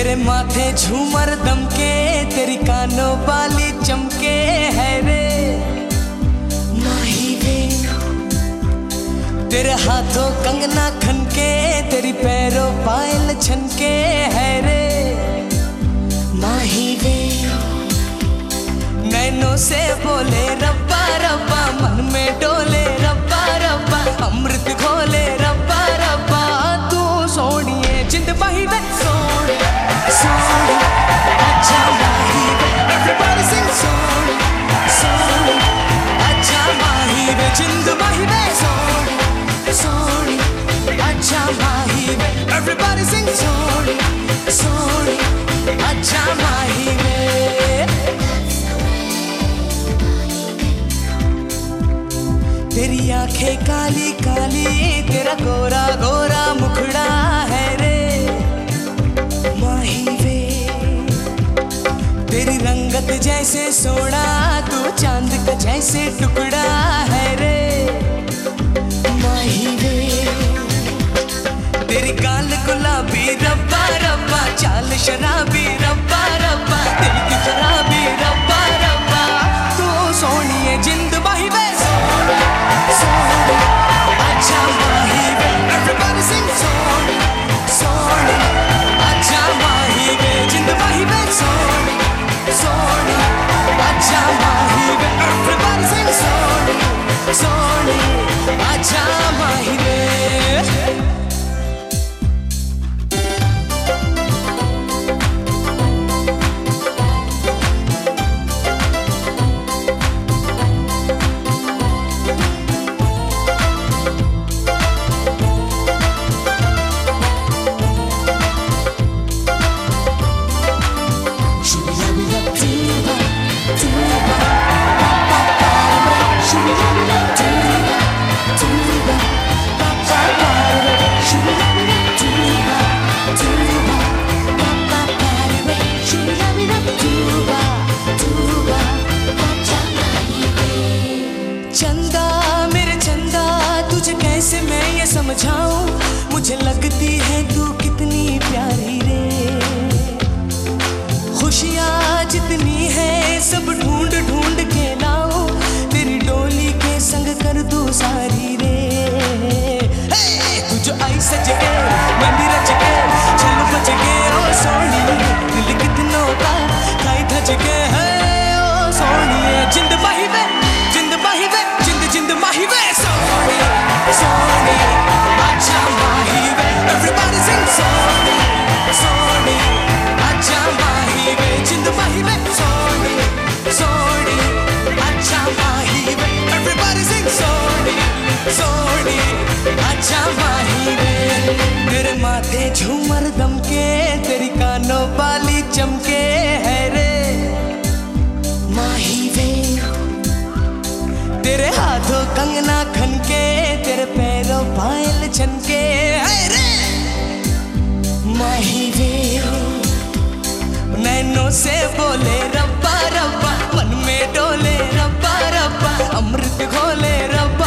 तेरे माथे झूमर दमके, तेरी कानों वाली चमके है रे। माही वे तेरे हाथों कंगना खनके, तेरी पैरों पायल छनके है रे। माही वे नैनों से बोले everybody sing सोने सोने अच्छा माही आँखें काली काली, तेरा गोरा गोरा मुखड़ा है रे। माही वे तेरी रंगत जैसे सोना, तू चाँद का जैसे टुकड़ा है रे। माही वे तेरी गाल गुलाबी रब्बा रब्बा चाल शराबी समझाऊं मुझे लगती है तू कितनी प्यारी रे। खुशियाँ जितनी है सब ढूंढ माथे झूमर दमके, तेरी कानों वाली चमके है रे। माही वे तेरे हाथों कंगना खनके, तेरे पैरों पायल छनके है रे। माही वे से बोले अमृत घोले रब्बा